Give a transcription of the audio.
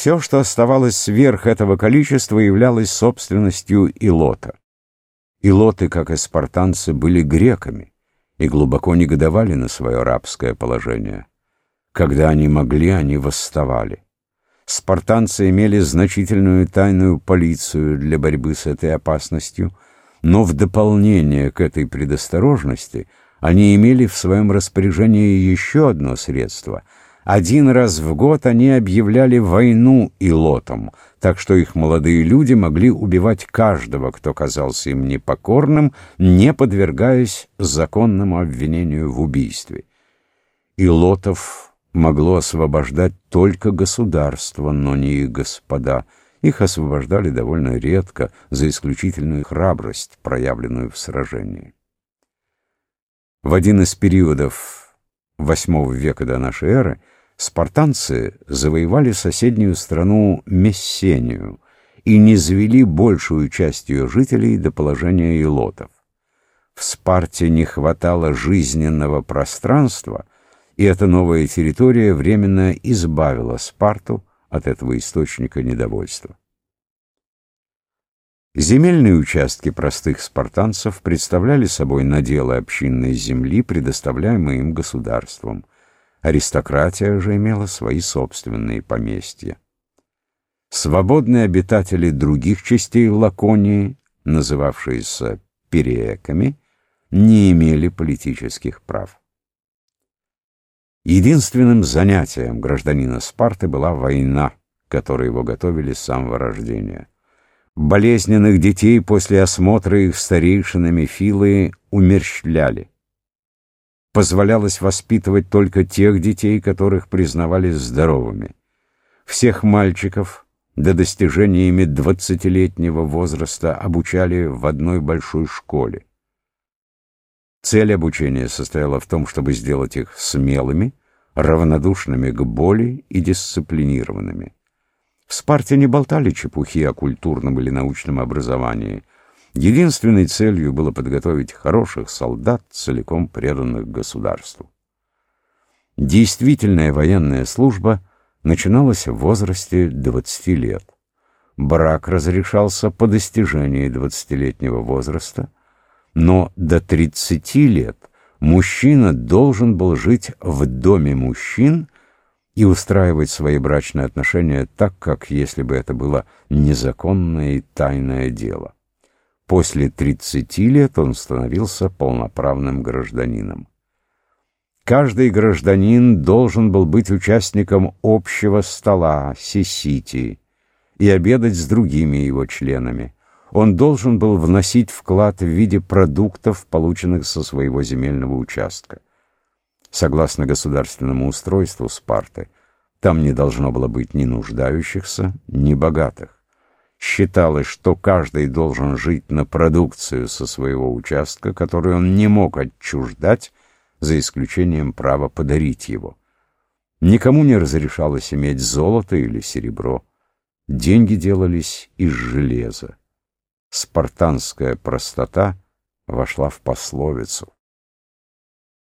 Все, что оставалось сверх этого количества, являлось собственностью Илота. Илоты, как и спартанцы, были греками и глубоко негодовали на свое рабское положение. Когда они могли, они восставали. Спартанцы имели значительную тайную полицию для борьбы с этой опасностью, но в дополнение к этой предосторожности они имели в своем распоряжении еще одно средство — один раз в год они объявляли войну илотам, так что их молодые люди могли убивать каждого, кто казался им непокорным, не подвергаясь законному обвинению в убийстве. Илотов могло освобождать только государство, но не их господа. Их освобождали довольно редко, за исключительную храбрость, проявленную в сражении. В один из периодов VIII века до нашей эры спартанцы завоевали соседнюю страну Мессению и не завели большую часть ее жителей до положения илотов. В Спарте не хватало жизненного пространства, и эта новая территория временно избавила Спарту от этого источника недовольства. Земельные участки простых спартанцев представляли собой наделы общинной земли, предоставляемые им государством. Аристократия же имела свои собственные поместья. Свободные обитатели других частей Лаконии, называвшиеся перееками, не имели политических прав. Единственным занятием гражданина Спарты была война, которой его готовили с самого рождения. Болезненных детей после осмотра их старейшинами Филы умерщвляли. Позволялось воспитывать только тех детей, которых признавали здоровыми. Всех мальчиков до достижения ими двадцатилетнего возраста обучали в одной большой школе. Цель обучения состояла в том, чтобы сделать их смелыми, равнодушными к боли и дисциплинированными. В Спарте не болтали чепухи о культурном или научном образовании. Единственной целью было подготовить хороших солдат, целиком преданных государству. Действительная военная служба начиналась в возрасте 20 лет. Брак разрешался по достижении 20-летнего возраста, но до 30 лет мужчина должен был жить в доме мужчин и устраивать свои брачные отношения так, как если бы это было незаконное и тайное дело. После 30 лет он становился полноправным гражданином. Каждый гражданин должен был быть участником общего стола, сисити, и обедать с другими его членами. Он должен был вносить вклад в виде продуктов, полученных со своего земельного участка. Согласно государственному устройству Спарты, там не должно было быть ни нуждающихся, ни богатых. Считалось, что каждый должен жить на продукцию со своего участка, который он не мог отчуждать, за исключением права подарить его. Никому не разрешалось иметь золото или серебро. Деньги делались из железа. Спартанская простота вошла в пословицу.